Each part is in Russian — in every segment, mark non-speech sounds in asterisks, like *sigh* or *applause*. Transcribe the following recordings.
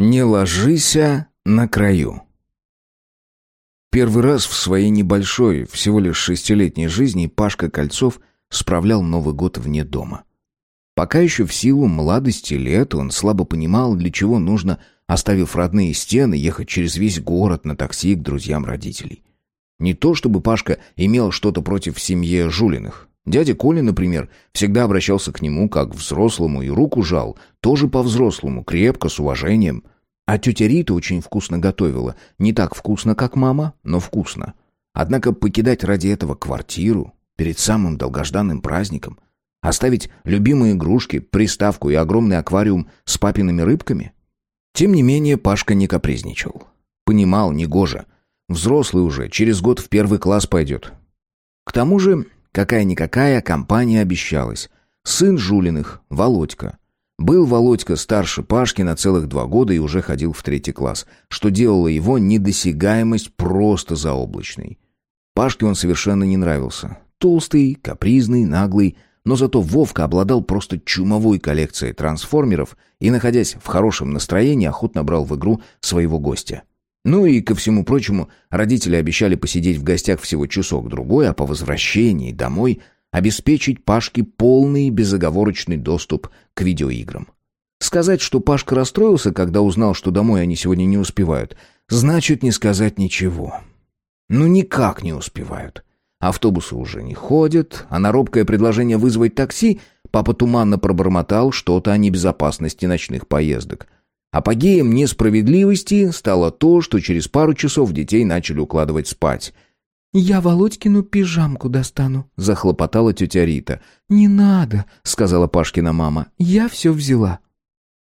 Не ложися на краю. Первый раз в своей небольшой, всего лишь шестилетней жизни Пашка Кольцов справлял Новый год вне дома. Пока еще в силу молодости лет он слабо понимал, для чего нужно, оставив родные стены, ехать через весь город на такси к друзьям родителей. Не то чтобы Пашка имел что-то против семьи Жулиных. Дядя Коля, например, всегда обращался к нему как к взрослому и руку жал, тоже по-взрослому, крепко, с уважением. А тетя Рита очень вкусно готовила. Не так вкусно, как мама, но вкусно. Однако покидать ради этого квартиру перед самым долгожданным праздником, оставить любимые игрушки, приставку и огромный аквариум с папиными рыбками? Тем не менее, Пашка не капризничал. Понимал, негоже. Взрослый уже, через год в первый класс пойдет. К тому же Какая-никакая компания обещалась. Сын Жулиных, Володька. Был Володька старше Пашки на целых два года и уже ходил в третий класс, что делало его недосягаемость просто заоблачной. Пашке он совершенно не нравился. Толстый, капризный, наглый, но зато Вовка обладал просто чумовой коллекцией трансформеров и, находясь в хорошем настроении, охотно брал в игру своего гостя. Ну и, ко всему прочему, родители обещали посидеть в гостях всего часок-другой, а по возвращении домой обеспечить Пашке полный и безоговорочный доступ к видеоиграм. Сказать, что Пашка расстроился, когда узнал, что домой они сегодня не успевают, значит не сказать ничего. Ну никак не успевают. Автобусы уже не ходят, а на робкое предложение вызвать такси папа туманно пробормотал что-то о небезопасности ночных поездок – Апогеем несправедливости стало то, что через пару часов детей начали укладывать спать. «Я Володькину пижамку достану», — захлопотала тетя Рита. «Не надо», — сказала Пашкина мама. «Я все взяла».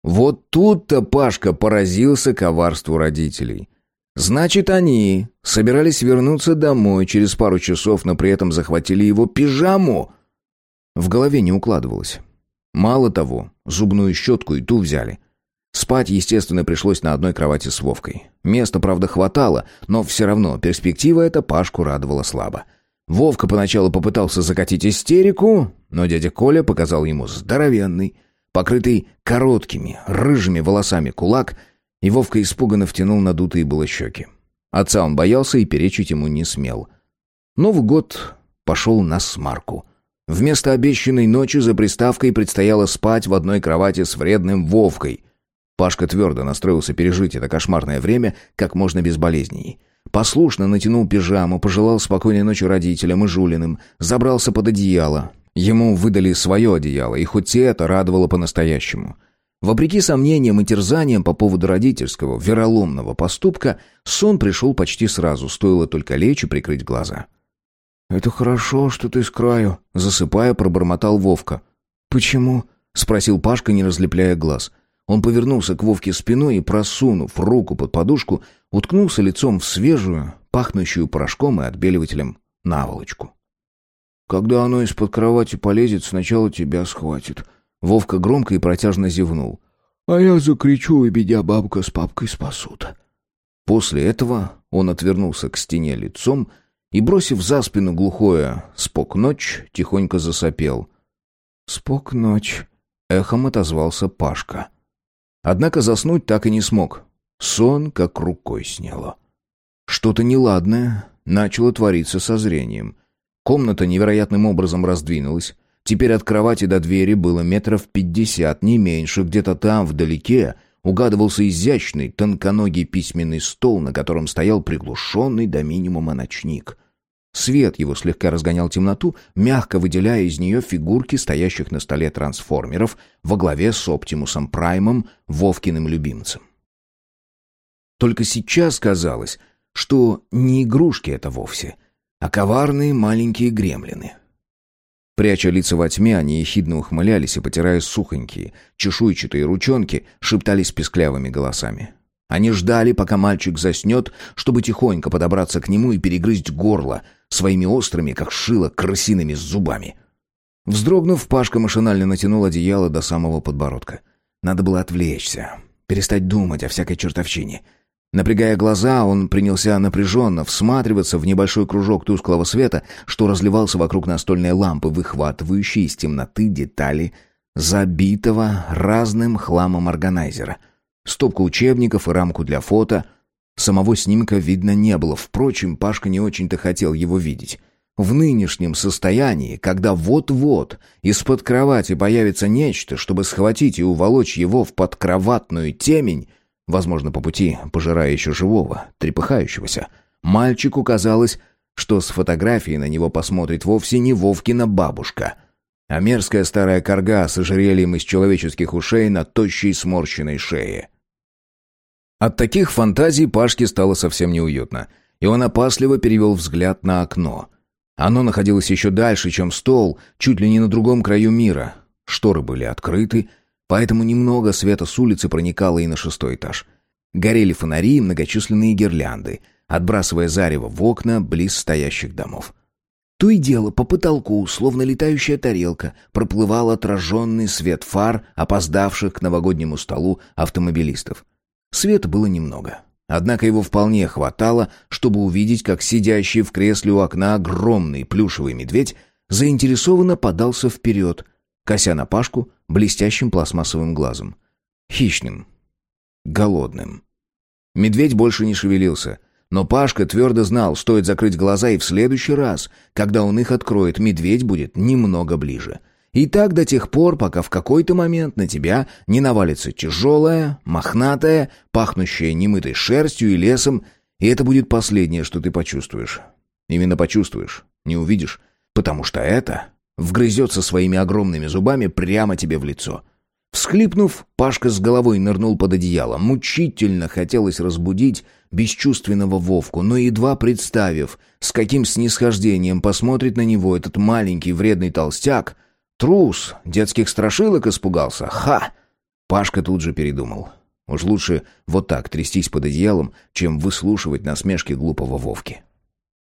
Вот тут-то Пашка поразился коварству родителей. Значит, они собирались вернуться домой через пару часов, но при этом захватили его пижаму. В голове не укладывалось. Мало того, зубную щетку и ту взяли. Спать, естественно, пришлось на одной кровати с Вовкой. Места, правда, хватало, но все равно перспектива эта Пашку радовала слабо. Вовка поначалу попытался закатить истерику, но дядя Коля показал ему здоровенный, покрытый короткими, рыжими волосами кулак, и Вовка испуганно втянул надутые было щеки. Отца он боялся и перечить ему не смел. Новый год пошел на смарку. Вместо обещанной ночи за приставкой предстояло спать в одной кровати с вредным Вовкой. Пашка твердо настроился пережить это кошмарное время как можно безболезненней. Послушно натянул пижаму, пожелал спокойной ночи родителям и Жулиным, забрался под одеяло. Ему выдали свое одеяло, и хоть и это радовало по-настоящему. Вопреки сомнениям и терзаниям по поводу родительского, вероломного поступка, сон пришел почти сразу, стоило только лечь и прикрыть глаза. «Это хорошо, что ты с краю», — засыпая, пробормотал Вовка. «Почему?» — спросил Пашка, не разлепляя глаз. Он повернулся к Вовке спиной и, просунув руку под подушку, уткнулся лицом в свежую, пахнущую порошком и отбеливателем наволочку. «Когда оно из-под кровати полезет, сначала тебя схватит». Вовка громко и протяжно зевнул. «А я закричу, и бедя бабка с папкой спасут». После этого он отвернулся к стене лицом и, бросив за спину глухое «спок ночь», тихонько засопел. «Спок ночь», — эхом отозвался Пашка. Однако заснуть так и не смог. Сон как рукой сняло. Что-то неладное начало твориться со зрением. Комната невероятным образом раздвинулась. Теперь от кровати до двери было метров пятьдесят, не меньше. Где-то там, вдалеке, угадывался изящный, тонконогий письменный стол, на котором стоял приглушенный до минимума ночник — Свет его слегка разгонял темноту, мягко выделяя из нее фигурки стоящих на столе трансформеров во главе с Оптимусом Праймом, Вовкиным любимцем. Только сейчас казалось, что не игрушки это вовсе, а коварные маленькие гремлины. Пряча лица во тьме, они ехидно ухмылялись и, потирая сухонькие, чешуйчатые ручонки, шептались песклявыми голосами. Они ждали, пока мальчик заснет, чтобы тихонько подобраться к нему и перегрызть горло своими острыми, как шило, крысиными зубами. Вздрогнув, Пашка машинально натянул одеяло до самого подбородка. Надо было отвлечься, перестать думать о всякой чертовщине. Напрягая глаза, он принялся напряженно всматриваться в небольшой кружок тусклого света, что разливался вокруг настольной лампы, выхватывающей из темноты детали забитого разным хламом органайзера — стопку учебников и рамку для фото. Самого снимка видно не было, впрочем, Пашка не очень-то хотел его видеть. В нынешнем состоянии, когда вот-вот из-под кровати появится нечто, чтобы схватить и уволочь его в подкроватную темень, возможно, по пути пожирая еще живого, трепыхающегося, мальчику казалось, что с фотографии на него посмотрит вовсе не Вовкина бабушка, а мерзкая старая корга с ожерельем из человеческих ушей на тощей сморщенной шее. От таких фантазий Пашке стало совсем неуютно, и он опасливо перевел взгляд на окно. Оно находилось еще дальше, чем стол, чуть ли не на другом краю мира. Шторы были открыты, поэтому немного света с улицы проникало и на шестой этаж. Горели фонари и многочисленные гирлянды — отбрасывая зарево в окна близ стоящих домов. То и дело по потолку, словно летающая тарелка, проплывал отраженный свет фар, опоздавших к новогоднему столу автомобилистов. Света было немного. Однако его вполне хватало, чтобы увидеть, как сидящий в кресле у окна огромный плюшевый медведь заинтересованно подался вперед, кося на Пашку блестящим пластмассовым глазом. Хищным. Голодным. Медведь больше не шевелился — но Пашка твердо знал, стоит закрыть глаза, и в следующий раз, когда он их откроет, медведь будет немного ближе. И так до тех пор, пока в какой-то момент на тебя не навалится тяжелая, мохнатая, пахнущая немытой шерстью и лесом, и это будет последнее, что ты почувствуешь. Именно почувствуешь, не увидишь, потому что это вгрызется своими огромными зубами прямо тебе в лицо — Всхлипнув, Пашка с головой нырнул под одеяло. Мучительно хотелось разбудить бесчувственного Вовку, но едва представив, с каким снисхождением посмотрит на него этот маленький вредный толстяк, трус, детских страшилок испугался. Ха! Пашка тут же передумал. Уж лучше вот так трястись под одеялом, чем выслушивать насмешки глупого Вовки.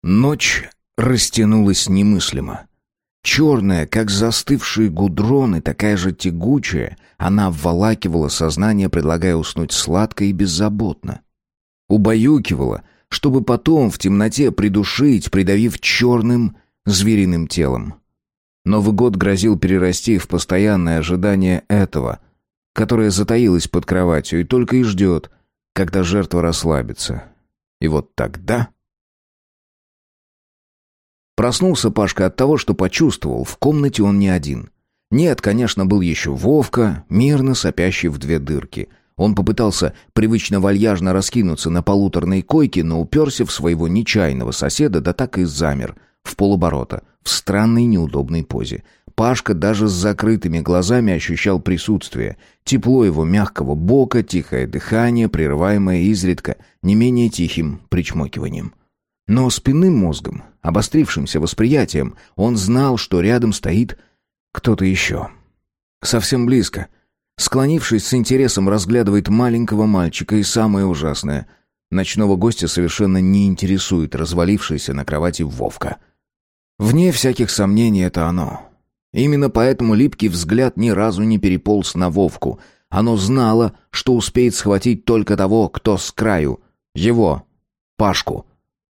Ночь растянулась немыслимо. Черная, как застывшие гудроны, такая же тягучая, она обволакивала сознание, предлагая уснуть сладко и беззаботно. Убаюкивала, чтобы потом в темноте придушить, придавив черным звериным телом. Новый год грозил перерасти в постоянное ожидание этого, которое затаилось под кроватью и только и ждет, когда жертва расслабится. И вот тогда... Проснулся Пашка от того, что почувствовал, в комнате он не один. Нет, конечно, был еще Вовка, мирно сопящий в две дырки. Он попытался привычно вальяжно раскинуться на полуторной койке, но уперся в своего нечаянного соседа, да так и замер, в полоборота, в странной неудобной позе. Пашка даже с закрытыми глазами ощущал присутствие. Тепло его мягкого бока, тихое дыхание, прерываемое изредка не менее тихим причмокиванием. Но спинным мозгом, обострившимся восприятием, он знал, что рядом стоит кто-то еще. Совсем близко. Склонившись с интересом, разглядывает маленького мальчика, и самое ужасное — ночного гостя совершенно не интересует развалившийся на кровати Вовка. Вне всяких сомнений это оно. Именно поэтому липкий взгляд ни разу не переполз на Вовку. Оно знало, что успеет схватить только того, кто с краю. Его, Пашку.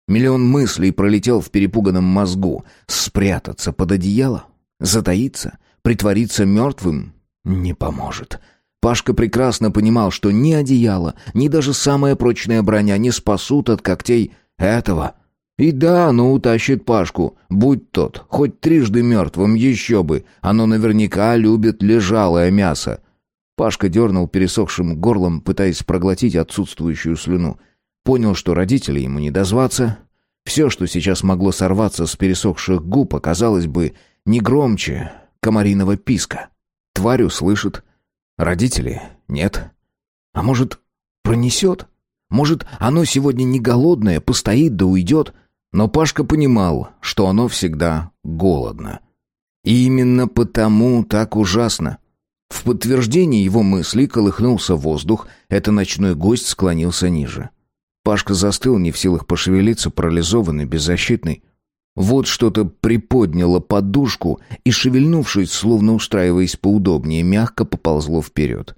Миллион мыслей пролетел в перепуганном мозгу. Спрятаться под одеяло? Затаиться? Притвориться мертвым? Не поможет. Пашка прекрасно понимал, что ни одеяло, ни даже самая прочная броня не спасут от когтей этого. И да, оно утащит Пашку, будь тот, хоть трижды мертвым, еще бы. Оно наверняка любит лежалое мясо. Пашка дернул пересохшим горлом, пытаясь проглотить отсутствующую слюну. Понял, что родителей ему не дозваться. Все, что сейчас могло сорваться с пересохших губ, оказалось бы не громче комариного писка. Тварь услышит. Родители нет. А может, пронесет? Может, оно сегодня не голодное, постоит да уйдет? Но Пашка понимал, что оно всегда голодно. И именно потому так ужасно. В подтверждение его мыслей колыхнулся воздух, это ночной гость склонился ниже. Пашка застыл, не в силах пошевелиться, парализованный, беззащитный. Вот что-то приподняло подушку и, шевельнувшись, словно устраиваясь поудобнее, мягко поползло вперед.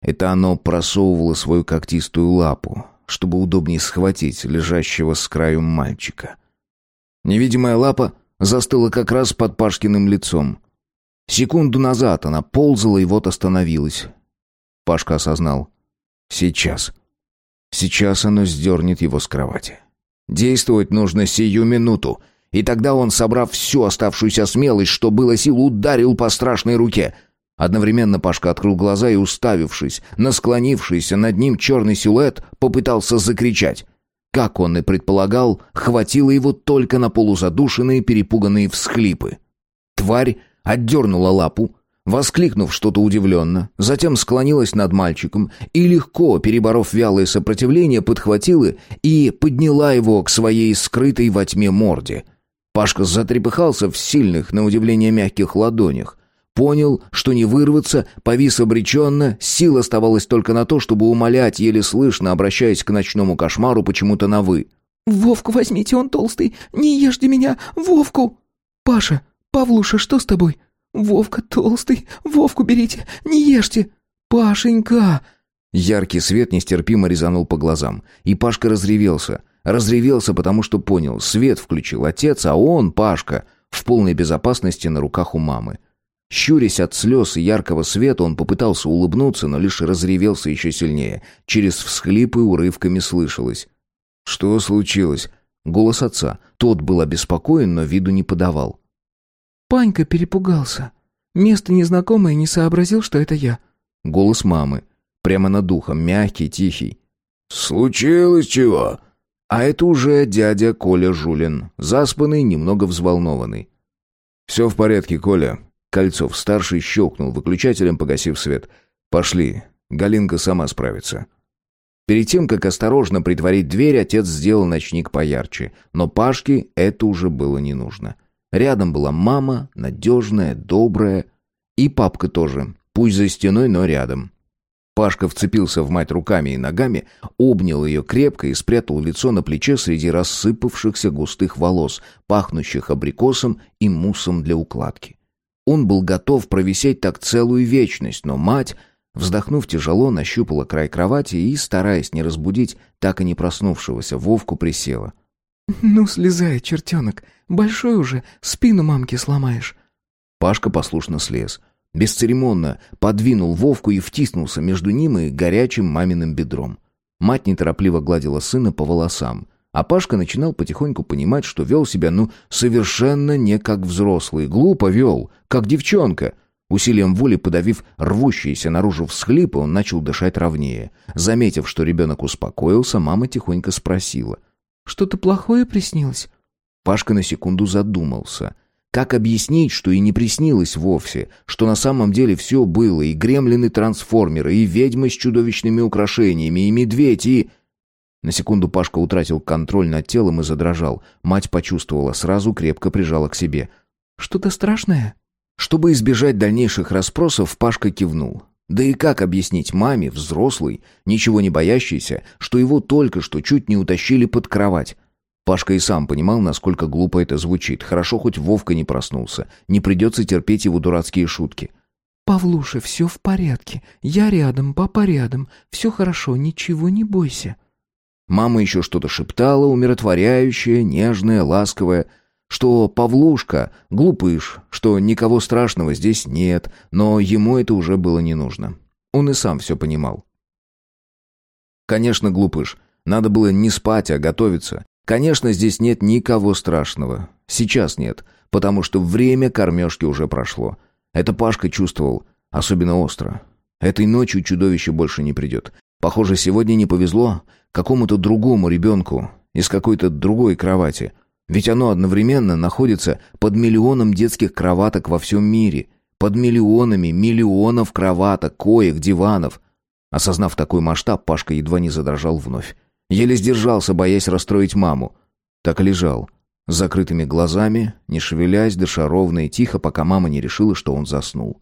Это оно просовывало свою когтистую лапу, чтобы удобнее схватить лежащего с краю мальчика. Невидимая лапа застыла как раз под Пашкиным лицом. Секунду назад она ползала и вот остановилась. Пашка осознал. Сейчас. Сейчас оно сдернет его с кровати. Действовать нужно сию минуту. И тогда он, собрав всю оставшуюся смелость, что было сил, ударил по страшной руке. Одновременно Пашка открыл глаза и, уставившись на склонившийся над ним черный силуэт, попытался закричать. Как он и предполагал, хватило его только на полузадушенные перепуганные всхлипы. Тварь отдернула лапу, воскликнув что-то удивленно, затем склонилась над мальчиком и, легко переборов вялое сопротивление, подхватила и подняла его к своей скрытой во тьме морде. Пашка затрепыхался в сильных, на удивление мягких ладонях. Понял, что не вырваться, повис обреченно, сил оставалось только на то, чтобы умолять, еле слышно, обращаясь к ночному кошмару почему-то на «вы». «Вовку возьмите, он толстый, не ешьте меня, Вовку!» «Паша, Павлуша, что с тобой?» «Вовка толстый, Вовку берите, не ешьте!» «Пашенька!» Яркий свет нестерпимо резанул по глазам, и Пашка разревелся. Разревелся, потому что понял, свет включил отец, а он, Пашка, в полной безопасности на руках у мамы. Щурясь от слез и яркого света, он попытался улыбнуться, но лишь разревелся еще сильнее. Через всхлипы урывками слышалось. «Что случилось?» Голос отца. Тот был обеспокоен, но виду не подавал. Панька перепугался. Место незнакомое не сообразил, что это я. Голос мамы. Прямо над духом, мягкий, тихий. «Случилось чего?» А это уже дядя Коля Жулин, заспанный, немного взволнованный. «Все в порядке, Коля». Кольцов-старший щелкнул выключателем, погасив свет. «Пошли, Галинка сама справится». Перед тем, как осторожно притворить дверь, отец сделал ночник поярче, но Пашке это уже было не нужно. Рядом была мама, надежная, добрая. И папка тоже, пусть за стеной, но рядом. Пашка вцепился в мать руками и ногами, обнял ее крепко и спрятал лицо на плече среди рассыпавшихся густых волос, пахнущих абрикосом и муссом для укладки. Он был готов провисеть так целую вечность, но мать, вздохнув тяжело, нащупала край кровати и, стараясь не разбудить так и не проснувшегося, Вовку присела. *laughs* «Ну, слезай, чертенок. Большой уже, спину мамки сломаешь». Пашка послушно слез. Бесцеремонно подвинул Вовку и втиснулся между ним и горячим маминым бедром. Мать неторопливо гладила сына по волосам. А Пашка начинал потихоньку понимать, что вел себя, ну, совершенно не как взрослый. Глупо вел, как девчонка. Усилием воли подавив рвущиеся наружу всхлипы, он начал дышать ровнее. Заметив, что ребенок успокоился, мама тихонько спросила — что-то плохое приснилось?» Пашка на секунду задумался. Как объяснить, что и не приснилось вовсе, что на самом деле все было, и гремлины-трансформеры, и ведьмы с чудовищными украшениями, и медведь, и... На секунду Пашка утратил контроль над телом и задрожал. Мать почувствовала, сразу крепко прижала к себе. «Что-то страшное?» Чтобы избежать дальнейших расспросов, Пашка кивнул. Да и как объяснить маме, взрослой, ничего не боящейся, что его только что чуть не утащили под кровать? Пашка и сам понимал, насколько глупо это звучит. Хорошо, хоть Вовка не проснулся. Не придется терпеть его дурацкие шутки. «Павлуша, все в порядке. Я рядом, папа рядом. Все хорошо, ничего не бойся». Мама еще что-то шептала, умиротворяющее, нежное, ласковое что Павлушка глупыш, что никого страшного здесь нет, но ему это уже было не нужно. Он и сам все понимал. Конечно, глупыш. Надо было не спать, а готовиться. Конечно, здесь нет никого страшного. Сейчас нет, потому что время кормежки уже прошло. Это Пашка чувствовал особенно остро. Этой ночью чудовище больше не придет. Похоже, сегодня не повезло какому-то другому ребенку из какой-то другой кровати — ведь оно одновременно находится под миллионом детских кроваток во всем мире. Под миллионами, миллионов кроваток, коек, диванов. Осознав такой масштаб, Пашка едва не задрожал вновь. Еле сдержался, боясь расстроить маму. Так лежал, с закрытыми глазами, не шевелясь, дыша ровно и тихо, пока мама не решила, что он заснул.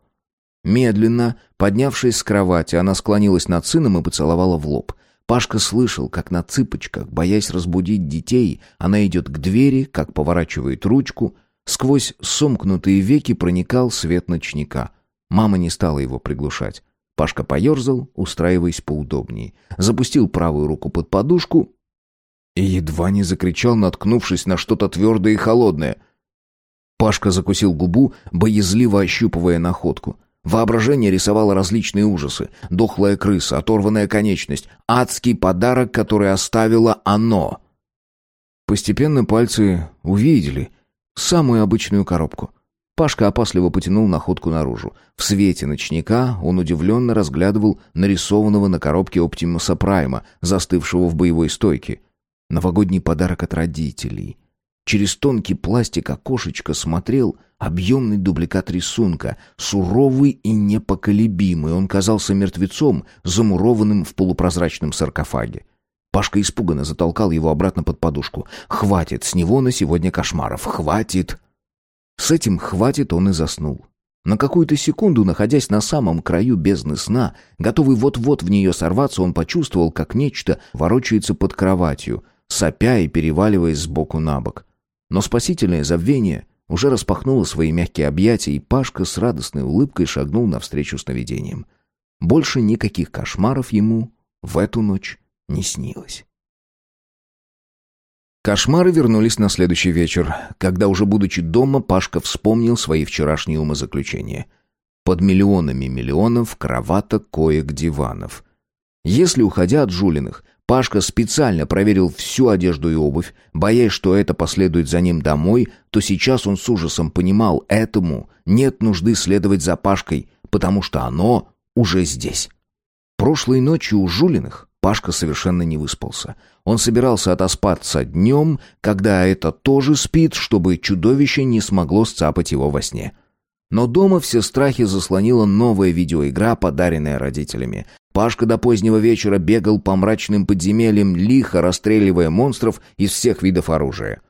Медленно, поднявшись с кровати, она склонилась над сыном и поцеловала в лоб — Пашка слышал, как на цыпочках, боясь разбудить детей, она идет к двери, как поворачивает ручку. Сквозь сомкнутые веки проникал свет ночника. Мама не стала его приглушать. Пашка поерзал, устраиваясь поудобнее. Запустил правую руку под подушку и едва не закричал, наткнувшись на что-то твердое и холодное. Пашка закусил губу, боязливо ощупывая находку. Воображение рисовало различные ужасы. Дохлая крыса, оторванная конечность, адский подарок, который оставило оно. Постепенно пальцы увидели самую обычную коробку. Пашка опасливо потянул находку наружу. В свете ночника он удивленно разглядывал нарисованного на коробке Оптимуса Прайма, застывшего в боевой стойке. Новогодний подарок от родителей. Через тонкий пластик окошечко смотрел объемный дубликат рисунка, суровый и непоколебимый. Он казался мертвецом, замурованным в полупрозрачном саркофаге. Пашка испуганно затолкал его обратно под подушку. «Хватит, с него на сегодня кошмаров, хватит!» С этим «хватит» он и заснул. На какую-то секунду, находясь на самом краю бездны сна, готовый вот-вот в нее сорваться, он почувствовал, как нечто ворочается под кроватью, сопя и переваливаясь сбоку на бок. Но спасительное забвение уже распахнуло свои мягкие объятия, и Пашка с радостной улыбкой шагнул навстречу сновидениям. Больше никаких кошмаров ему в эту ночь не снилось. Кошмары вернулись на следующий вечер, когда уже будучи дома, Пашка вспомнил свои вчерашние умозаключения. Под миллионами миллионов кроваток, коек, диванов. Если, уходя от Жулиных, Пашка специально проверил всю одежду и обувь, боясь, что это последует за ним домой, то сейчас он с ужасом понимал, этому нет нужды следовать за Пашкой, потому что оно уже здесь. Прошлой ночью у Жулиных Пашка совершенно не выспался. Он собирался отоспаться днем, когда это тоже спит, чтобы чудовище не смогло сцапать его во сне. Но дома все страхи заслонила новая видеоигра, подаренная родителями. Пашка до позднего вечера бегал по мрачным подземельям, лихо расстреливая монстров из всех видов оружия.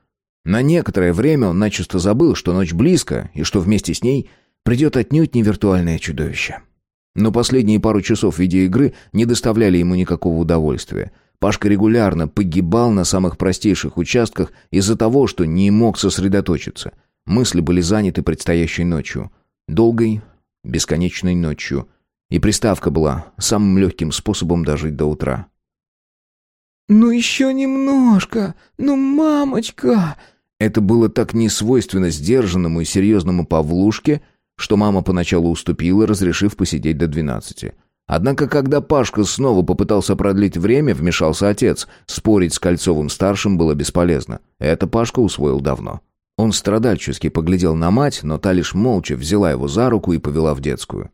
На некоторое время он начисто забыл, что ночь близко, и что вместе с ней придет отнюдь не виртуальное чудовище. Но последние пару часов видеоигры не доставляли ему никакого удовольствия. Пашка регулярно погибал на самых простейших участках из-за того, что не мог сосредоточиться. Мысли были заняты предстоящей ночью. Долгой, бесконечной ночью. И приставка была самым легким способом дожить до утра. «Ну еще немножко! Ну, мамочка!» Это было так несвойственно сдержанному и серьезному Павлушке, что мама поначалу уступила, разрешив посидеть до двенадцати. Однако, когда Пашка снова попытался продлить время, вмешался отец. Спорить с Кольцовым-старшим было бесполезно. Это Пашка усвоил давно. Он страдальчески поглядел на мать, но та лишь молча взяла его за руку и повела в детскую.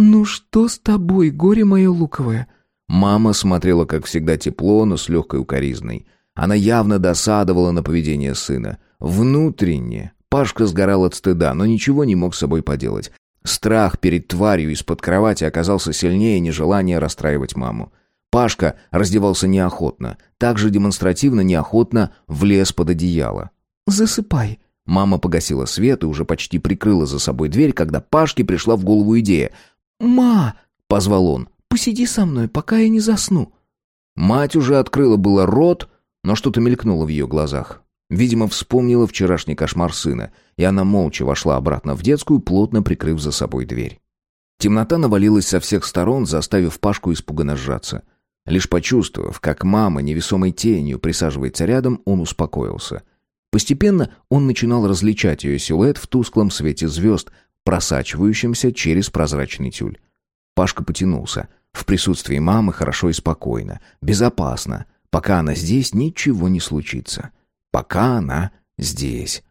«Ну что с тобой, горе мое луковое?» Мама смотрела, как всегда, тепло, но с легкой укоризной. Она явно досадовала на поведение сына. Внутренне Пашка сгорал от стыда, но ничего не мог с собой поделать. Страх перед тварью из-под кровати оказался сильнее нежелания расстраивать маму. Пашка раздевался неохотно, также демонстративно неохотно влез под одеяло. «Засыпай». Мама погасила свет и уже почти прикрыла за собой дверь, когда Пашке пришла в голову идея. «Ма!» — позвал он. «Посиди со мной, пока я не засну». Мать уже открыла было рот, но что-то мелькнуло в ее глазах. Видимо, вспомнила вчерашний кошмар сына, и она молча вошла обратно в детскую, плотно прикрыв за собой дверь. Темнота навалилась со всех сторон, заставив Пашку испуганно сжаться. Лишь почувствовав, как мама невесомой тенью присаживается рядом, он успокоился. Постепенно он начинал различать ее силуэт в тусклом свете звезд, просачивающемся через прозрачный тюль. Пашка потянулся. В присутствии мамы хорошо и спокойно, безопасно. Пока она здесь, ничего не случится. Пока она здесь.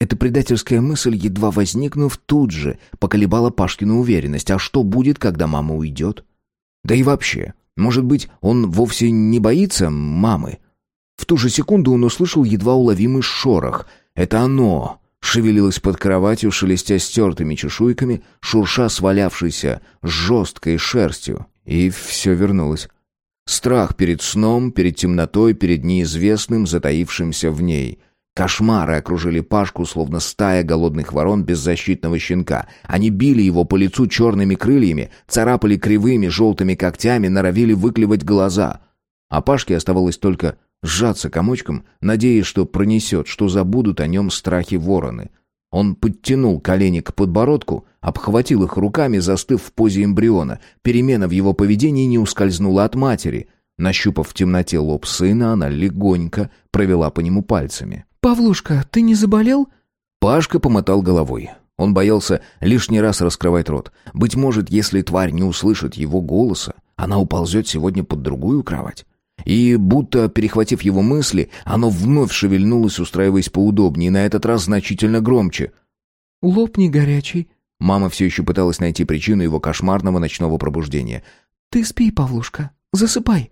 Эта предательская мысль, едва возникнув, тут же поколебала Пашкину уверенность. А что будет, когда мама уйдет? Да и вообще, может быть, он вовсе не боится мамы? В ту же секунду он услышал едва уловимый шорох. Это оно шевелилось под кроватью, шелестя стертыми чешуйками, шурша свалявшейся жесткой шерстью. И все вернулось. Страх перед сном, перед темнотой, перед неизвестным, затаившимся в ней. Кошмары окружили Пашку, словно стая голодных ворон беззащитного щенка. Они били его по лицу черными крыльями, царапали кривыми желтыми когтями, норовили выклевать глаза. А Пашке оставалось только сжаться комочком, надеясь, что пронесет, что забудут о нем страхи вороны — он подтянул колени к подбородку, обхватил их руками, застыв в позе эмбриона. Перемена в его поведении не ускользнула от матери. Нащупав в темноте лоб сына, она легонько провела по нему пальцами. «Павлушка, ты не заболел?» Пашка помотал головой. Он боялся лишний раз раскрывать рот. Быть может, если тварь не услышит его голоса, она уползет сегодня под другую кровать. И, будто перехватив его мысли, оно вновь шевельнулось, устраиваясь поудобнее, и на этот раз значительно громче. «Лопни горячий». Мама все еще пыталась найти причину его кошмарного ночного пробуждения. «Ты спи, Павлушка, засыпай».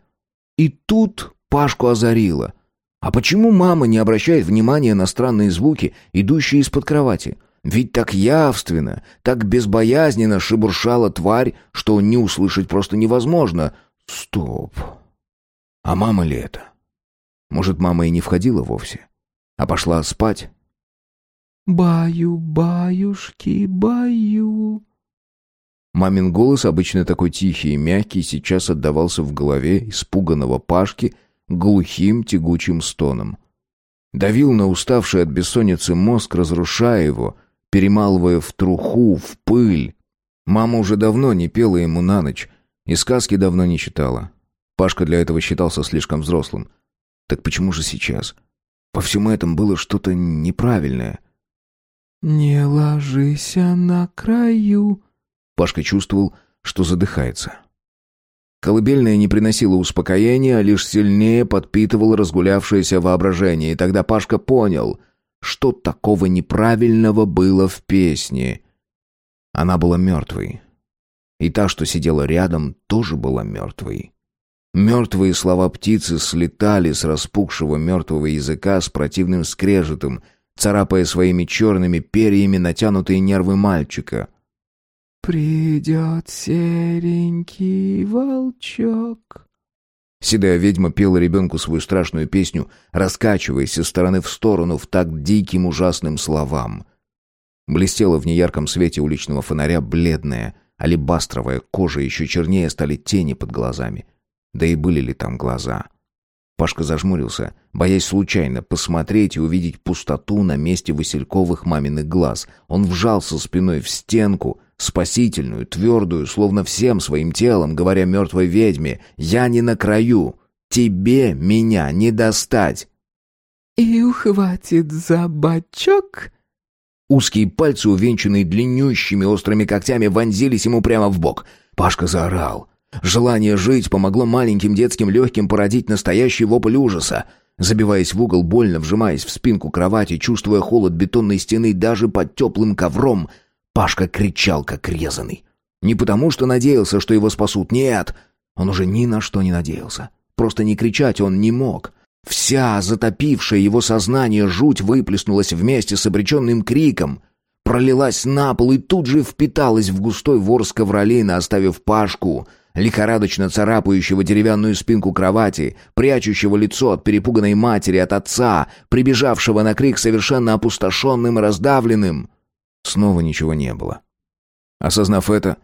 И тут Пашку озарило. А почему мама не обращает внимания на странные звуки, идущие из-под кровати? Ведь так явственно, так безбоязненно шебуршала тварь, что не услышать просто невозможно. Стоп. А мама ли это? Может, мама и не входила вовсе, а пошла спать? «Баю, баюшки, баю...» Мамин голос, обычно такой тихий и мягкий, сейчас отдавался в голове испуганного Пашки глухим тягучим стоном. Давил на уставший от бессонницы мозг, разрушая его, перемалывая в труху, в пыль. Мама уже давно не пела ему на ночь, и сказки давно не читала. Пашка для этого считался слишком взрослым. Так почему же сейчас? По всему этому было что-то неправильное. «Не ложись на краю», Пашка чувствовал, что задыхается. Колыбельная не приносила успокоения, а лишь сильнее подпитывала разгулявшееся воображение, и тогда Пашка понял, что такого неправильного было в песне. Она была мертвой. И та, что сидела рядом, тоже была мертвой. Мертвые слова птицы слетали с распухшего мертвого языка с противным скрежетом, царапая своими черными перьями натянутые нервы мальчика — «Придет серенький волчок». Седая ведьма пела ребенку свою страшную песню, раскачиваясь из стороны в сторону в так диким ужасным словам. Блестела в неярком свете уличного фонаря бледная, алебастровая кожа, еще чернее стали тени под глазами. Да и были ли там глаза? Пашка зажмурился, боясь случайно посмотреть и увидеть пустоту на месте васильковых маминых глаз. Он вжался спиной в стенку, спасительную, твердую, словно всем своим телом, говоря мертвой ведьме «Я не на краю, тебе меня не достать». «И ухватит за бочок...» Узкие пальцы, увенчанные длиннющими острыми когтями, вонзились ему прямо в бок. Пашка заорал. Желание жить помогло маленьким детским легким породить настоящий вопль ужаса. Забиваясь в угол, больно вжимаясь в спинку кровати, чувствуя холод бетонной стены даже под теплым ковром, Пашка кричал, как резанный. Не потому, что надеялся, что его спасут. Нет, он уже ни на что не надеялся. Просто не кричать он не мог. Вся затопившая его сознание жуть выплеснулась вместе с обреченным криком. Пролилась на пол и тут же впиталась в густой ворс ковролина, оставив Пашку, лихорадочно царапающего деревянную спинку кровати, прячущего лицо от перепуганной матери, от отца, прибежавшего на крик совершенно опустошенным и раздавленным. Снова ничего не было. Осознав это,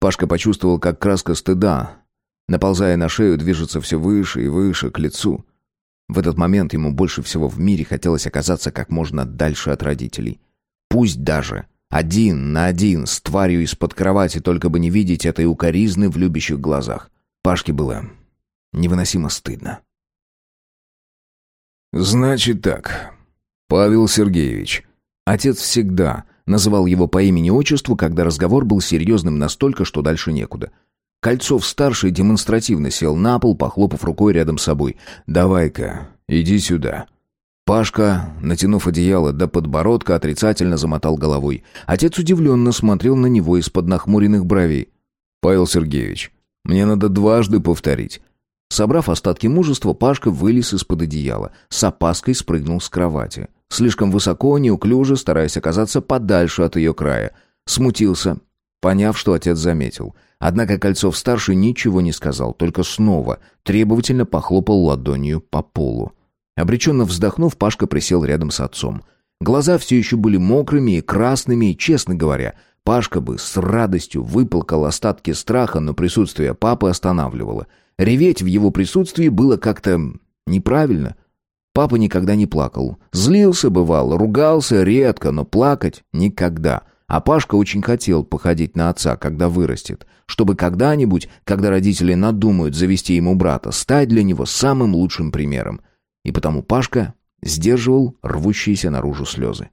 Пашка почувствовал, как краска стыда, наползая на шею, движется все выше и выше к лицу. В этот момент ему больше всего в мире хотелось оказаться как можно дальше от родителей. Пусть даже один на один с тварью из-под кровати, только бы не видеть этой укоризны в любящих глазах. Пашке было невыносимо стыдно. «Значит так, Павел Сергеевич, отец всегда Называл его по имени-отчеству, когда разговор был серьезным настолько, что дальше некуда. Кольцов-старший демонстративно сел на пол, похлопав рукой рядом с собой. «Давай-ка, иди сюда». Пашка, натянув одеяло до подбородка, отрицательно замотал головой. Отец удивленно смотрел на него из-под нахмуренных бровей. «Павел Сергеевич, мне надо дважды повторить». Собрав остатки мужества, Пашка вылез из-под одеяла, с опаской спрыгнул с кровати. Слишком высоко, неуклюже, стараясь оказаться подальше от ее края. Смутился, поняв, что отец заметил. Однако Кольцов-старший ничего не сказал, только снова требовательно похлопал ладонью по полу. Обреченно вздохнув, Пашка присел рядом с отцом. Глаза все еще были мокрыми и красными, и, честно говоря, Пашка бы с радостью выплакал остатки страха, но присутствие папы останавливало. Реветь в его присутствии было как-то неправильно — Папа никогда не плакал. Злился, бывал, ругался редко, но плакать никогда. А Пашка очень хотел походить на отца, когда вырастет, чтобы когда-нибудь, когда родители надумают завести ему брата, стать для него самым лучшим примером. И потому Пашка сдерживал рвущиеся наружу слезы.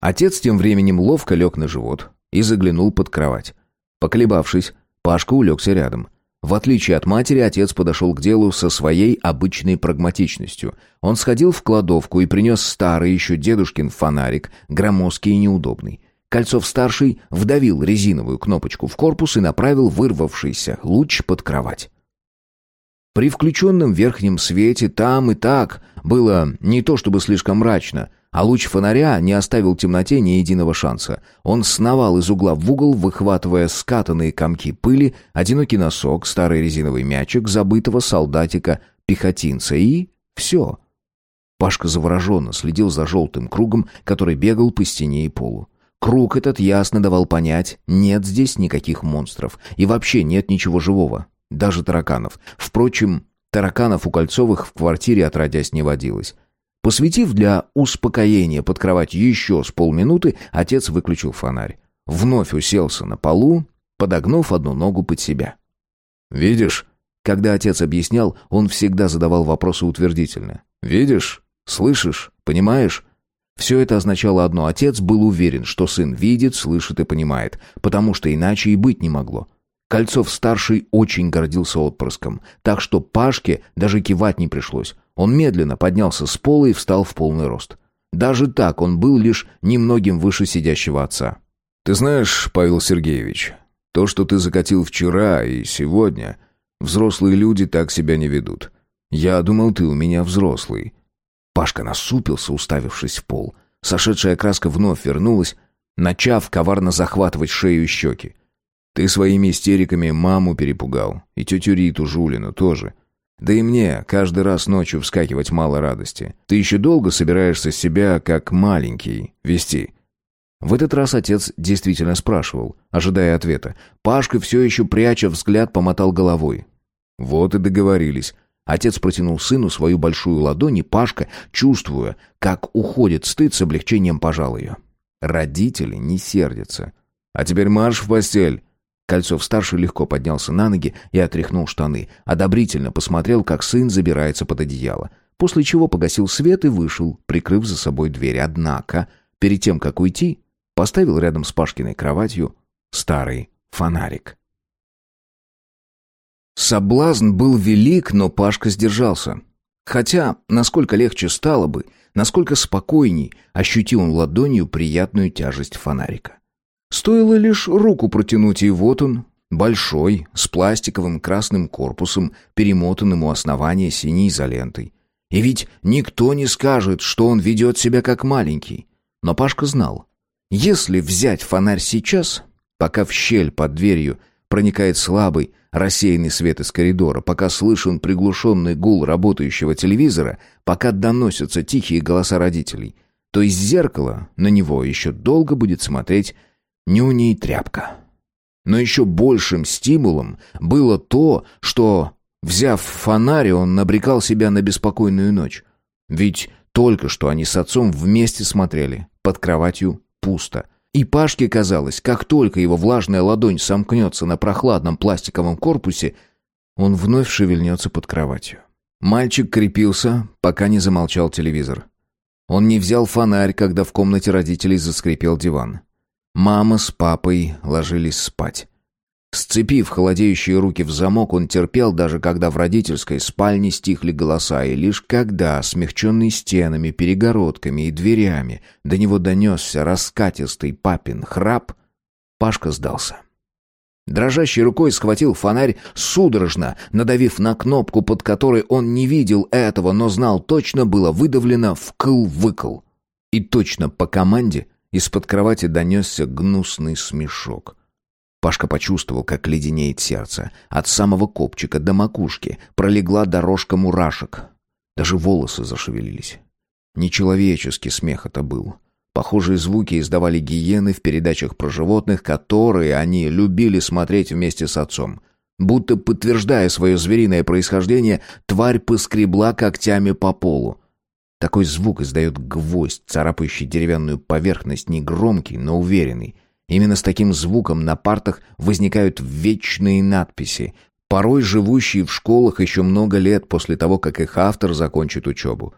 Отец тем временем ловко лег на живот и заглянул под кровать. Поколебавшись, Пашка улегся рядом. В отличие от матери, отец подошел к делу со своей обычной прагматичностью. Он сходил в кладовку и принес старый еще дедушкин фонарик, громоздкий и неудобный. Кольцов-старший вдавил резиновую кнопочку в корпус и направил вырвавшийся луч под кровать. При включенном верхнем свете там и так было не то чтобы слишком мрачно, а луч фонаря не оставил темноте ни единого шанса. Он сновал из угла в угол, выхватывая скатанные комки пыли, одинокий носок, старый резиновый мячик забытого солдатика-пехотинца и... все. Пашка завороженно следил за желтым кругом, который бегал по стене и полу. Круг этот ясно давал понять, нет здесь никаких монстров, и вообще нет ничего живого, даже тараканов. Впрочем, тараканов у Кольцовых в квартире отродясь не водилось. Посветив для успокоения под кровать еще с полминуты, отец выключил фонарь. Вновь уселся на полу, подогнув одну ногу под себя. «Видишь?» Когда отец объяснял, он всегда задавал вопросы утвердительно. «Видишь? Слышишь? Понимаешь?» Все это означало одно. Отец был уверен, что сын видит, слышит и понимает, потому что иначе и быть не могло. Кольцов-старший очень гордился отпрыском, так что Пашке даже кивать не пришлось. Он медленно поднялся с пола и встал в полный рост. Даже так он был лишь немногим выше сидящего отца. «Ты знаешь, Павел Сергеевич, то, что ты закатил вчера и сегодня, взрослые люди так себя не ведут. Я думал, ты у меня взрослый». Пашка насупился, уставившись в пол. Сошедшая краска вновь вернулась, начав коварно захватывать шею и щеки. «Ты своими истериками маму перепугал, и тетю Риту Жулину тоже. Да и мне каждый раз ночью вскакивать мало радости. Ты еще долго собираешься себя, как маленький, вести?» В этот раз отец действительно спрашивал, ожидая ответа. Пашка все еще пряча взгляд помотал головой. «Вот и договорились». Отец протянул сыну свою большую ладонь, и Пашка, чувствуя, как уходит стыд, с облегчением пожал ее. Родители не сердятся. «А теперь марш в постель!» Кольцов-старший легко поднялся на ноги и отряхнул штаны, одобрительно посмотрел, как сын забирается под одеяло, после чего погасил свет и вышел, прикрыв за собой дверь. Однако, перед тем, как уйти, поставил рядом с Пашкиной кроватью старый фонарик. Соблазн был велик, но Пашка сдержался. Хотя, насколько легче стало бы, насколько спокойней ощутил он ладонью приятную тяжесть фонарика. Стоило лишь руку протянуть, и вот он, большой, с пластиковым красным корпусом, перемотанным у основания синей изолентой. И ведь никто не скажет, что он ведет себя как маленький. Но Пашка знал, если взять фонарь сейчас, пока в щель под дверью проникает слабый, рассеянный свет из коридора, пока слышен приглушенный гул работающего телевизора, пока доносятся тихие голоса родителей, то из зеркала на него еще долго будет смотреть нюней тряпка. Но еще большим стимулом было то, что, взяв фонарь, он набрекал себя на беспокойную ночь. Ведь только что они с отцом вместе смотрели, под кроватью пусто. И Пашке казалось, как только его влажная ладонь сомкнется на прохладном пластиковом корпусе, он вновь шевельнется под кроватью. Мальчик крепился, пока не замолчал телевизор. Он не взял фонарь, когда в комнате родителей заскрипел диван. Мама с папой ложились спать. Сцепив холодеющие руки в замок, он терпел, даже когда в родительской спальне стихли голоса, и лишь когда, смягченный стенами, перегородками и дверями, до него донесся раскатистый папин храп, Пашка сдался. Дрожащей рукой схватил фонарь, судорожно, надавив на кнопку, под которой он не видел этого, но знал точно, было выдавлено вкл-выкл. И точно по команде из-под кровати донесся гнусный смешок. Пашка почувствовал, как леденеет сердце. От самого копчика до макушки пролегла дорожка мурашек. Даже волосы зашевелились. Нечеловеческий смех это был. Похожие звуки издавали гиены в передачах про животных, которые они любили смотреть вместе с отцом. Будто подтверждая свое звериное происхождение, тварь поскребла когтями по полу. Такой звук издает гвоздь, царапающий деревянную поверхность, негромкий, но уверенный. Именно с таким звуком на партах возникают вечные надписи, порой живущие в школах еще много лет после того, как их автор закончит учебу.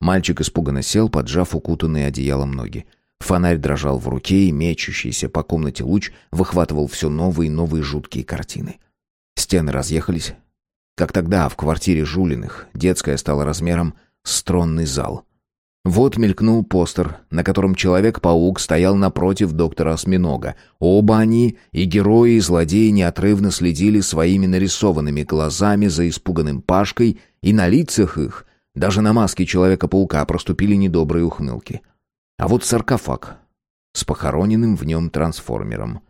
Мальчик испуганно сел, поджав укутанные одеялом ноги. Фонарь дрожал в руке, и мечущийся по комнате луч выхватывал все новые и новые жуткие картины. Стены разъехались. Как тогда в квартире Жулиных детская стала размером с тронный зал. Вот мелькнул постер, на котором Человек-паук стоял напротив доктора Осьминога. Оба они, и герои, и злодеи, неотрывно следили своими нарисованными глазами за испуганным Пашкой, и на лицах их, даже на маске Человека-паука, проступили недобрые ухмылки. А вот саркофаг с похороненным в нем трансформером.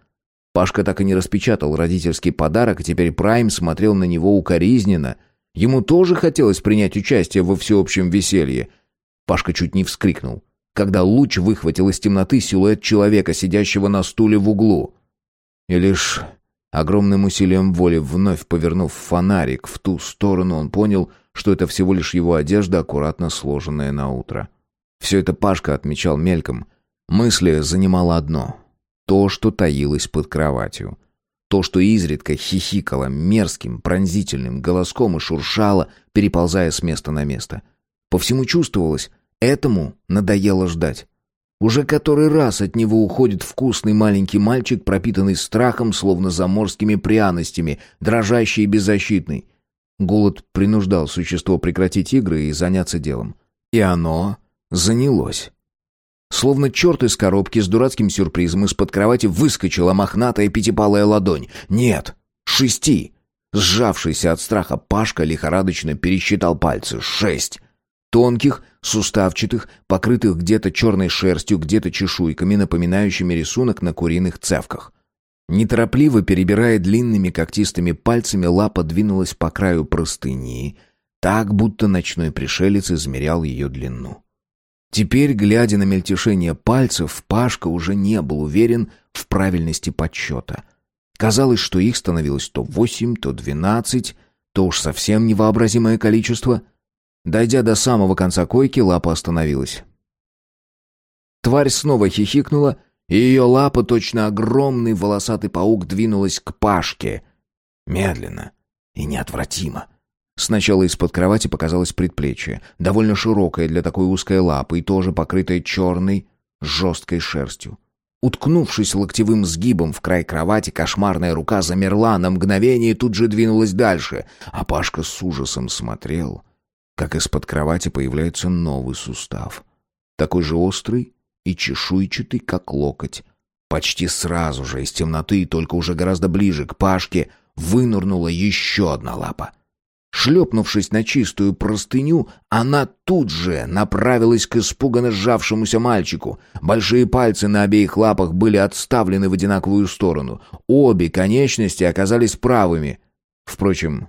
Пашка так и не распечатал родительский подарок, и теперь Прайм смотрел на него укоризненно. Ему тоже хотелось принять участие во всеобщем веселье — Пашка чуть не вскрикнул, когда луч выхватил из темноты силуэт человека, сидящего на стуле в углу. И лишь огромным усилием воли, вновь повернув фонарик в ту сторону, он понял, что это всего лишь его одежда, аккуратно сложенная на утро. Все это Пашка отмечал мельком. Мысли занимало одно — то, что таилось под кроватью. То, что изредка хихикало мерзким, пронзительным голоском и шуршало, переползая с места на место — по всему чувствовалось, этому надоело ждать. Уже который раз от него уходит вкусный маленький мальчик, пропитанный страхом, словно заморскими пряностями, дрожащий и беззащитный. Голод принуждал существо прекратить игры и заняться делом. И оно занялось. Словно черт из коробки с дурацким сюрпризом из-под кровати выскочила мохнатая пятипалая ладонь. Нет, шести. Сжавшийся от страха Пашка лихорадочно пересчитал пальцы. Шесть. Тонких, суставчатых, покрытых где-то черной шерстью, где-то чешуйками, напоминающими рисунок на куриных цевках. Неторопливо перебирая длинными когтистыми пальцами, лапа двинулась по краю простыни, так, будто ночной пришелец измерял ее длину. Теперь, глядя на мельтешение пальцев, Пашка уже не был уверен в правильности подсчета. Казалось, что их становилось то восемь, то двенадцать, то уж совсем невообразимое количество — Дойдя до самого конца койки, лапа остановилась. Тварь снова хихикнула, и ее лапа, точно огромный волосатый паук, двинулась к Пашке. Медленно и неотвратимо. Сначала из-под кровати показалось предплечье, довольно широкое для такой узкой лапы и тоже покрытое черной, жесткой шерстью. Уткнувшись локтевым сгибом в край кровати, кошмарная рука замерла на мгновение и тут же двинулась дальше, а Пашка с ужасом смотрел — как из-под кровати появляется новый сустав. Такой же острый и чешуйчатый, как локоть. Почти сразу же из темноты, только уже гораздо ближе к Пашке, вынурнула еще одна лапа. Шлепнувшись на чистую простыню, она тут же направилась к испуганно сжавшемуся мальчику. Большие пальцы на обеих лапах были отставлены в одинаковую сторону. Обе конечности оказались правыми. Впрочем,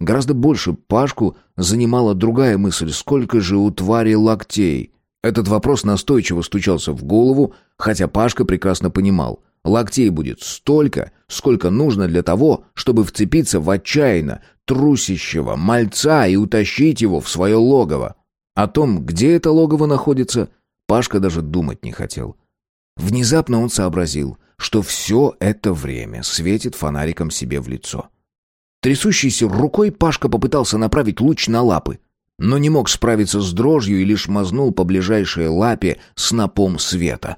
Гораздо больше Пашку занимала другая мысль, сколько же у твари локтей. Этот вопрос настойчиво стучался в голову, хотя Пашка прекрасно понимал. Локтей будет столько, сколько нужно для того, чтобы вцепиться в отчаянно трусящего мальца и утащить его в свое логово. О том, где это логово находится, Пашка даже думать не хотел. Внезапно он сообразил, что все это время светит фонариком себе в лицо. Трясущейся рукой Пашка попытался направить луч на лапы, но не мог справиться с дрожью и лишь мазнул по ближайшей лапе снопом света.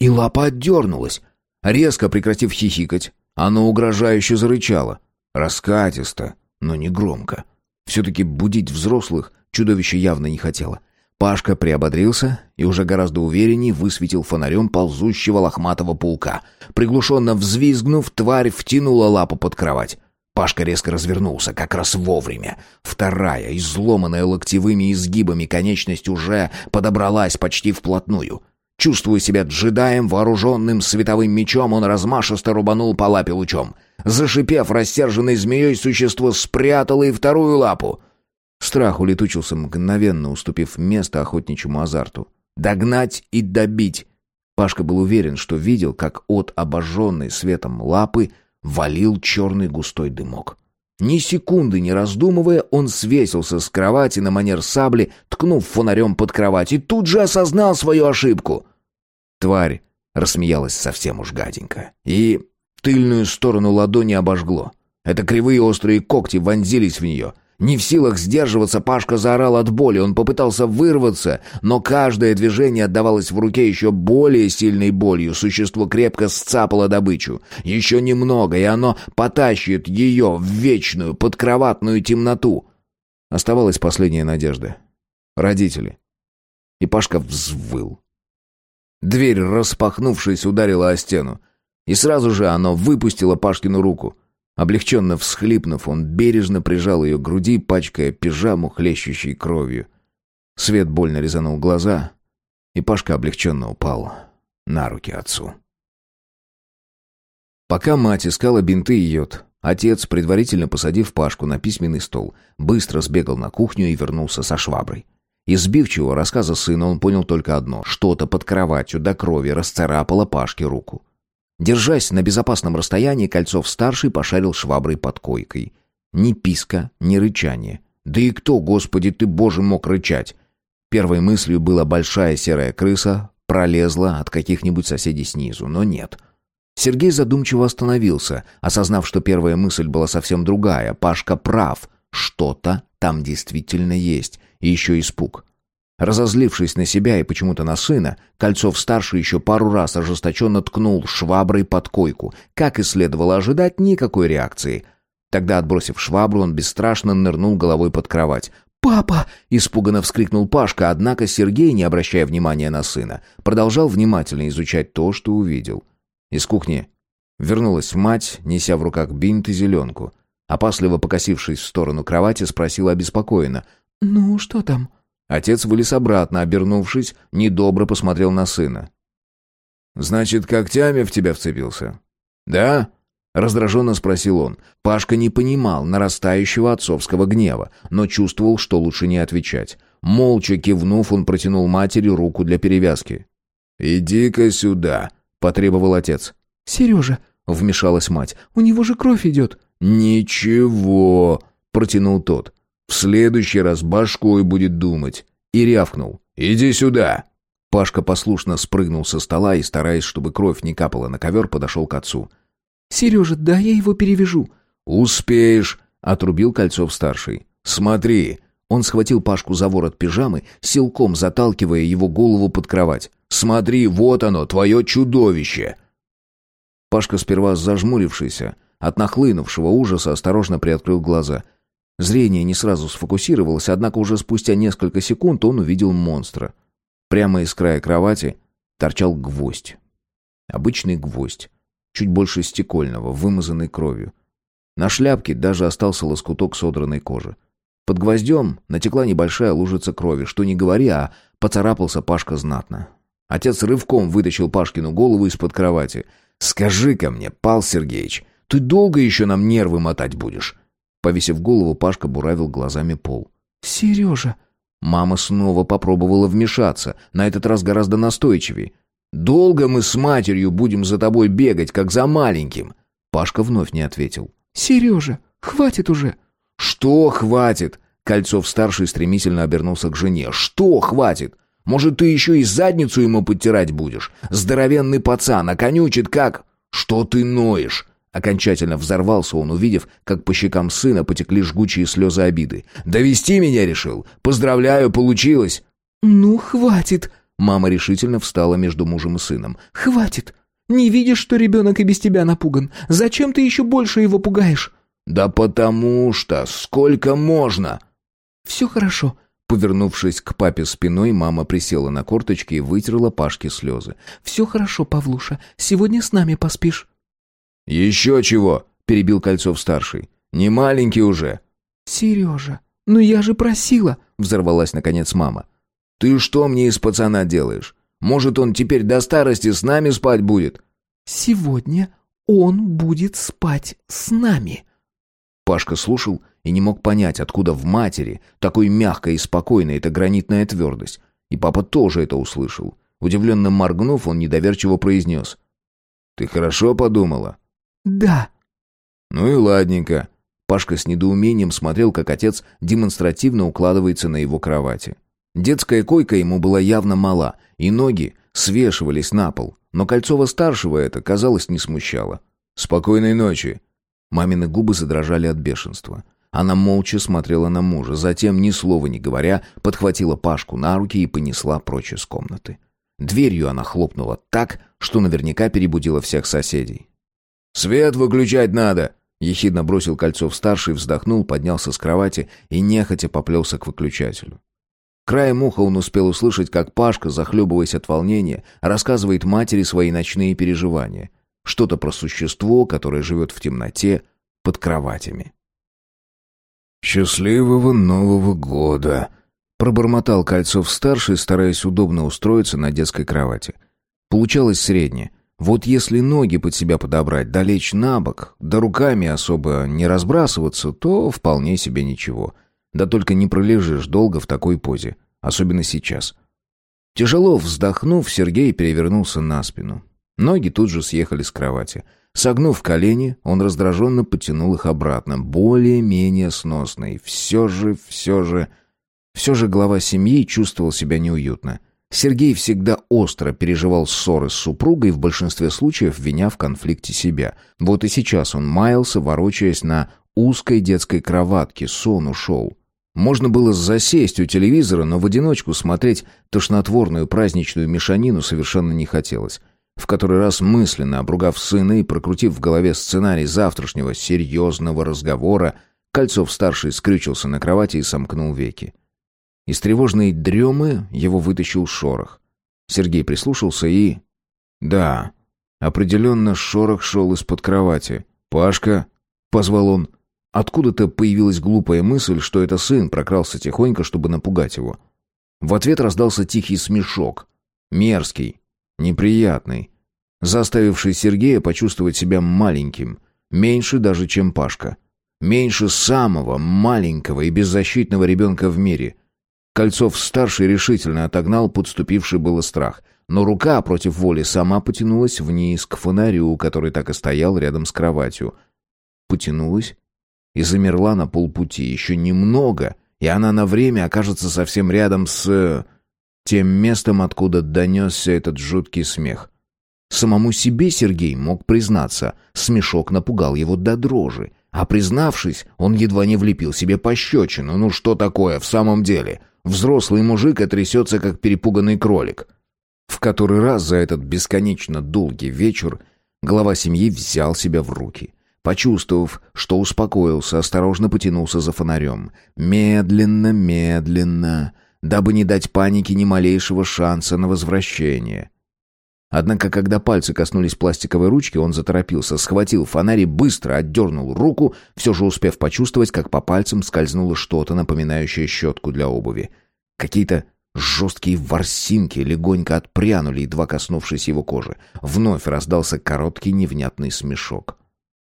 И лапа отдернулась. Резко прекратив хихикать, оно угрожающе зарычало. Раскатисто, но не громко. Все-таки будить взрослых чудовище явно не хотело. Пашка приободрился и уже гораздо увереннее высветил фонарем ползущего лохматого паука. Приглушенно взвизгнув, тварь втянула лапу под кровать. Пашка резко развернулся, как раз вовремя. Вторая, изломанная локтевыми изгибами, конечность уже подобралась почти вплотную. Чувствуя себя джедаем, вооруженным световым мечом, он размашисто рубанул по лапе лучом. Зашипев рассерженной змеей, существо спрятало и вторую лапу. Страх улетучился мгновенно, уступив место охотничьему азарту. Догнать и добить. Пашка был уверен, что видел, как от обожженной светом лапы валил черный густой дымок. Ни секунды не раздумывая, он свесился с кровати на манер сабли, ткнув фонарем под кровать, и тут же осознал свою ошибку. Тварь рассмеялась совсем уж гаденько, и тыльную сторону ладони обожгло. Это кривые острые когти вонзились в нее, Не в силах сдерживаться, Пашка заорал от боли. Он попытался вырваться, но каждое движение отдавалось в руке еще более сильной болью. Существо крепко сцапало добычу. Еще немного, и оно потащит ее в вечную подкроватную темноту. Оставалась последняя надежда. Родители. И Пашка взвыл. Дверь, распахнувшись, ударила о стену. И сразу же оно выпустило Пашкину руку. Облегченно всхлипнув, он бережно прижал ее к груди, пачкая пижаму, хлещущей кровью. Свет больно резанул глаза, и Пашка облегченно упал на руки отцу. Пока мать искала бинты и йод, отец, предварительно посадив Пашку на письменный стол, быстро сбегал на кухню и вернулся со шваброй. Из сбивчивого рассказа сына он понял только одно. Что-то под кроватью до крови расцарапало Пашке руку. Держась на безопасном расстоянии, Кольцов-старший пошарил шваброй под койкой. Ни писка, ни рычания. Да и кто, господи ты боже, мог рычать? Первой мыслью была большая серая крыса, пролезла от каких-нибудь соседей снизу, но нет. Сергей задумчиво остановился, осознав, что первая мысль была совсем другая. Пашка прав, что-то там действительно есть и еще испуг. Разозлившись на себя и почему-то на сына, Кольцов-старший еще пару раз ожесточенно ткнул шваброй под койку. Как и следовало ожидать, никакой реакции. Тогда, отбросив швабру, он бесстрашно нырнул головой под кровать. «Папа!» — испуганно вскрикнул Пашка, однако Сергей, не обращая внимания на сына, продолжал внимательно изучать то, что увидел. Из кухни вернулась мать, неся в руках бинт и зеленку. Опасливо покосившись в сторону кровати, спросила обеспокоенно — «Ну, что там?» Отец вылез обратно, обернувшись, недобро посмотрел на сына. «Значит, когтями в тебя вцепился?» «Да?» — раздраженно спросил он. Пашка не понимал нарастающего отцовского гнева, но чувствовал, что лучше не отвечать. Молча кивнув, он протянул матери руку для перевязки. «Иди-ка сюда», — потребовал отец. «Сережа», — вмешалась мать, — «у него же кровь идет». «Ничего», — протянул тот. В следующий раз башкой будет думать. И рявкнул. «Иди сюда!» Пашка послушно спрыгнул со стола и, стараясь, чтобы кровь не капала на ковер, подошел к отцу. «Сережа, да я его перевяжу». «Успеешь!» — отрубил Кольцов-старший. «Смотри!» Он схватил Пашку за ворот пижамы, силком заталкивая его голову под кровать. «Смотри, вот оно, твое чудовище!» Пашка сперва зажмурившийся, от нахлынувшего ужаса осторожно приоткрыл глаза — Зрение не сразу сфокусировалось, однако уже спустя несколько секунд он увидел монстра. Прямо из края кровати торчал гвоздь. Обычный гвоздь, чуть больше стекольного, вымазанный кровью. На шляпке даже остался лоскуток содранной кожи. Под гвоздем натекла небольшая лужица крови, что не говори, а поцарапался Пашка знатно. Отец рывком вытащил Пашкину голову из-под кровати. «Скажи-ка мне, Пал Сергеевич, ты долго еще нам нервы мотать будешь? Повесив голову, Пашка буравил глазами пол. «Сережа!» Мама снова попробовала вмешаться, на этот раз гораздо настойчивее. «Долго мы с матерью будем за тобой бегать, как за маленьким?» Пашка вновь не ответил. «Сережа, хватит уже!» «Что хватит?» Кольцов-старший стремительно обернулся к жене. «Что хватит? Может, ты еще и задницу ему подтирать будешь? Здоровенный пацан, а конючит как...» «Что ты ноешь? Окончательно взорвался он, увидев, как по щекам сына потекли жгучие слезы обиды. «Довести меня решил? Поздравляю, получилось!» «Ну, хватит!» Мама решительно встала между мужем и сыном. «Хватит! Не видишь, что ребенок и без тебя напуган? Зачем ты еще больше его пугаешь?» «Да потому что! Сколько можно?» «Все хорошо». Повернувшись к папе спиной, мама присела на корточки и вытерла Пашке слезы. «Все хорошо, Павлуша. Сегодня с нами поспишь». «Еще чего?» — перебил Кольцов-старший. «Не маленький уже». «Сережа, ну я же просила!» — взорвалась наконец мама. «Ты что мне из пацана делаешь? Может, он теперь до старости с нами спать будет?» «Сегодня он будет спать с нами». Пашка слушал и не мог понять, откуда в матери такой мягкой и спокойной эта гранитная твердость. И папа тоже это услышал. Удивленно моргнув, он недоверчиво произнес. «Ты хорошо подумала? «Да». «Ну и ладненько». Пашка с недоумением смотрел, как отец демонстративно укладывается на его кровати. Детская койка ему была явно мала, и ноги свешивались на пол, но Кольцова-старшего это, казалось, не смущало. «Спокойной ночи». Мамины губы задрожали от бешенства. Она молча смотрела на мужа, затем, ни слова не говоря, подхватила Пашку на руки и понесла прочь из комнаты. Дверью она хлопнула так, что наверняка перебудила всех соседей. «Свет выключать надо!» Ехидно бросил Кольцов-старший, вздохнул, поднялся с кровати и нехотя поплелся к выключателю. Краем уха он успел услышать, как Пашка, захлебываясь от волнения, рассказывает матери свои ночные переживания. Что-то про существо, которое живет в темноте под кроватями. «Счастливого Нового года!» Пробормотал Кольцов-старший, стараясь удобно устроиться на детской кровати. Получалось среднее. Вот если ноги под себя подобрать, да лечь на бок, да руками особо не разбрасываться, то вполне себе ничего. Да только не пролежишь долго в такой позе, особенно сейчас. Тяжело вздохнув, Сергей перевернулся на спину. Ноги тут же съехали с кровати. Согнув колени, он раздраженно потянул их обратно, более-менее сносный. Все же, все же... Все же глава семьи чувствовал себя неуютно. Сергей всегда остро переживал ссоры с супругой, в большинстве случаев виня в конфликте себя. Вот и сейчас он маялся, ворочаясь на узкой детской кроватке, сон ушел. Можно было засесть у телевизора, но в одиночку смотреть тошнотворную праздничную мешанину совершенно не хотелось. В который раз мысленно обругав сына и прокрутив в голове сценарий завтрашнего серьезного разговора, Кольцов-старший скрючился на кровати и сомкнул веки. Из тревожной дремы его вытащил шорох. Сергей прислушался и... Да, определенно шорох шел из-под кровати. «Пашка!» — позвал он. Откуда-то появилась глупая мысль, что это сын прокрался тихонько, чтобы напугать его. В ответ раздался тихий смешок. Мерзкий, неприятный, заставивший Сергея почувствовать себя маленьким, меньше даже, чем Пашка. Меньше самого маленького и беззащитного ребенка в мире, Кольцов-старший решительно отогнал подступивший было страх, но рука против воли сама потянулась вниз к фонарю, который так и стоял рядом с кроватью. Потянулась и замерла на полпути. Еще немного, и она на время окажется совсем рядом с... тем местом, откуда донесся этот жуткий смех. Самому себе Сергей мог признаться, смешок напугал его до дрожи. А признавшись, он едва не влепил себе пощечину. Ну что такое в самом деле? Взрослый мужик отрясется, как перепуганный кролик. В который раз за этот бесконечно долгий вечер глава семьи взял себя в руки. Почувствовав, что успокоился, осторожно потянулся за фонарем. Медленно, медленно, дабы не дать панике ни малейшего шанса на возвращение. Однако, когда пальцы коснулись пластиковой ручки, он заторопился, схватил фонарь и быстро отдернул руку, все же успев почувствовать, как по пальцам скользнуло что-то, напоминающее щетку для обуви. Какие-то жесткие ворсинки легонько отпрянули, едва коснувшись его кожи. Вновь раздался короткий невнятный смешок.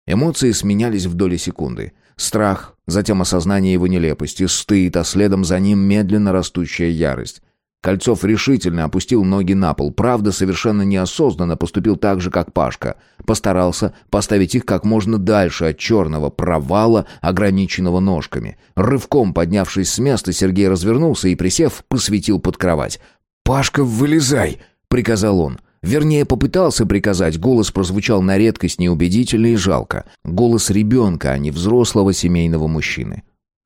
Эмоции сменялись в доли секунды. Страх, затем осознание его нелепости, стыд, а следом за ним медленно растущая ярость. Кольцов решительно опустил ноги на пол, правда, совершенно неосознанно поступил так же, как Пашка. Постарался поставить их как можно дальше от черного провала, ограниченного ножками. Рывком поднявшись с места, Сергей развернулся и, присев, посветил под кровать. «Пашка, вылезай!» — приказал он. Вернее, попытался приказать, голос прозвучал на редкость неубедительно и жалко. Голос ребенка, а не взрослого семейного мужчины.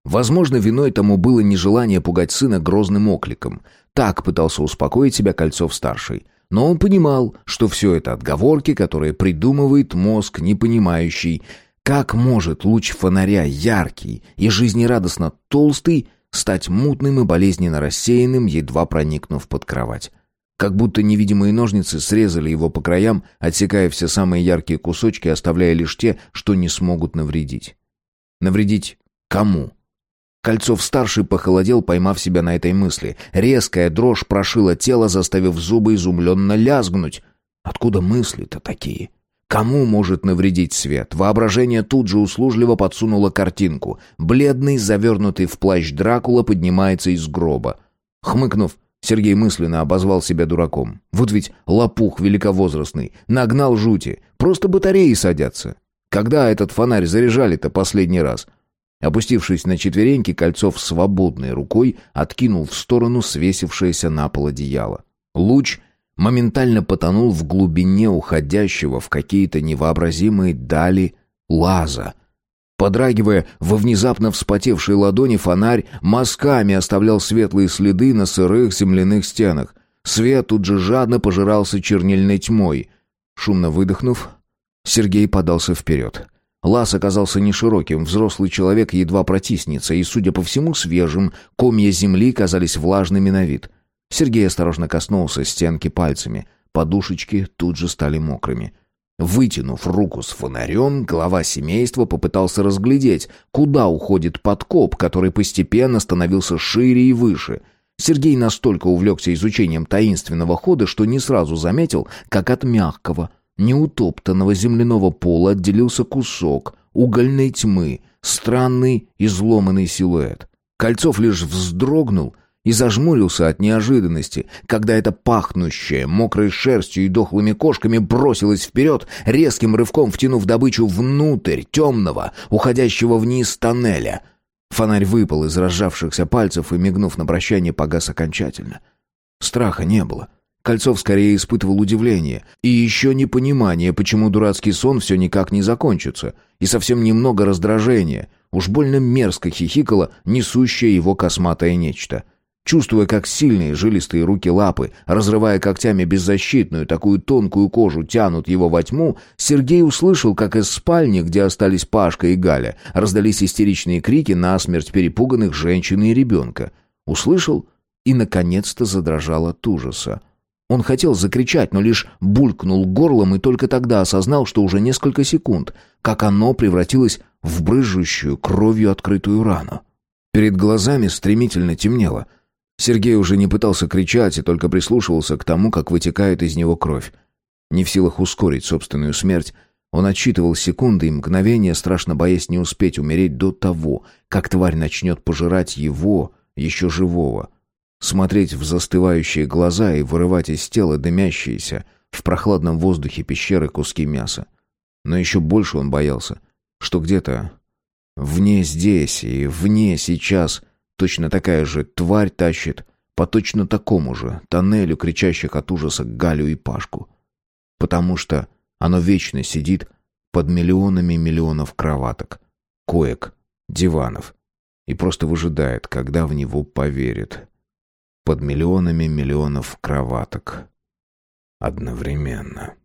Возможно, виной тому было нежелание пугать сына грозным окликом. Так пытался успокоить себя Кольцов-старший. Но он понимал, что все это отговорки, которые придумывает мозг, не понимающий, как может луч фонаря яркий и жизнерадостно толстый стать мутным и болезненно рассеянным, едва проникнув под кровать. Как будто невидимые ножницы срезали его по краям, отсекая все самые яркие кусочки, оставляя лишь те, что не смогут навредить. Навредить кому? Кольцов-старший похолодел, поймав себя на этой мысли. Резкая дрожь прошила тело, заставив зубы изумленно лязгнуть. Откуда мысли-то такие? Кому может навредить свет? Воображение тут же услужливо подсунуло картинку. Бледный, завернутый в плащ Дракула поднимается из гроба. Хмыкнув, Сергей мысленно обозвал себя дураком. Вот ведь лопух великовозрастный. Нагнал жути. Просто батареи садятся. Когда этот фонарь заряжали-то последний раз? — Опустившись на четвереньки, Кольцов свободной рукой откинул в сторону свесившееся на пол одеяло. Луч моментально потонул в глубине уходящего в какие-то невообразимые дали лаза. Подрагивая во внезапно вспотевшей ладони, фонарь мазками оставлял светлые следы на сырых земляных стенах. Свет тут же жадно пожирался чернильной тьмой. Шумно выдохнув, Сергей подался вперед. Лаз оказался нешироким, взрослый человек едва протиснется, и, судя по всему, свежим, комья земли казались влажными на вид. Сергей осторожно коснулся стенки пальцами. Подушечки тут же стали мокрыми. Вытянув руку с фонарем, глава семейства попытался разглядеть, куда уходит подкоп, который постепенно становился шире и выше. Сергей настолько увлекся изучением таинственного хода, что не сразу заметил, как от мягкого, неутоптанного земляного пола отделился кусок угольной тьмы, странный изломанный силуэт. Кольцов лишь вздрогнул — и зажмурился от неожиданности, когда эта пахнущая мокрой шерстью и дохлыми кошками бросилась вперед, резким рывком втянув добычу внутрь темного, уходящего вниз тоннеля. Фонарь выпал из разжавшихся пальцев и, мигнув на прощание, погас окончательно. Страха не было. Кольцов скорее испытывал удивление и еще непонимание, почему дурацкий сон все никак не закончится, и совсем немного раздражения. Уж больно мерзко хихикало несущее его косматое нечто — Чувствуя, как сильные жилистые руки-лапы, разрывая когтями беззащитную, такую тонкую кожу, тянут его во тьму, Сергей услышал, как из спальни, где остались Пашка и Галя, раздались истеричные крики насмерть перепуганных женщин и ребенка. Услышал и, наконец-то, задрожал от ужаса. Он хотел закричать, но лишь булькнул горлом и только тогда осознал, что уже несколько секунд, как оно превратилось в брызжущую кровью открытую рану. Перед глазами стремительно темнело — Сергей уже не пытался кричать и только прислушивался к тому, как вытекает из него кровь. Не в силах ускорить собственную смерть, он отсчитывал секунды и мгновения, страшно боясь не успеть умереть до того, как тварь начнет пожирать его, еще живого. Смотреть в застывающие глаза и вырывать из тела дымящиеся в прохладном воздухе пещеры куски мяса. Но еще больше он боялся, что где-то вне здесь и вне сейчас Точно такая же тварь тащит по точно такому же тоннелю кричащих от ужаса Галю и Пашку. Потому что оно вечно сидит под миллионами миллионов кроваток, коек, диванов и просто выжидает, когда в него поверит. Под миллионами миллионов кроваток. Одновременно.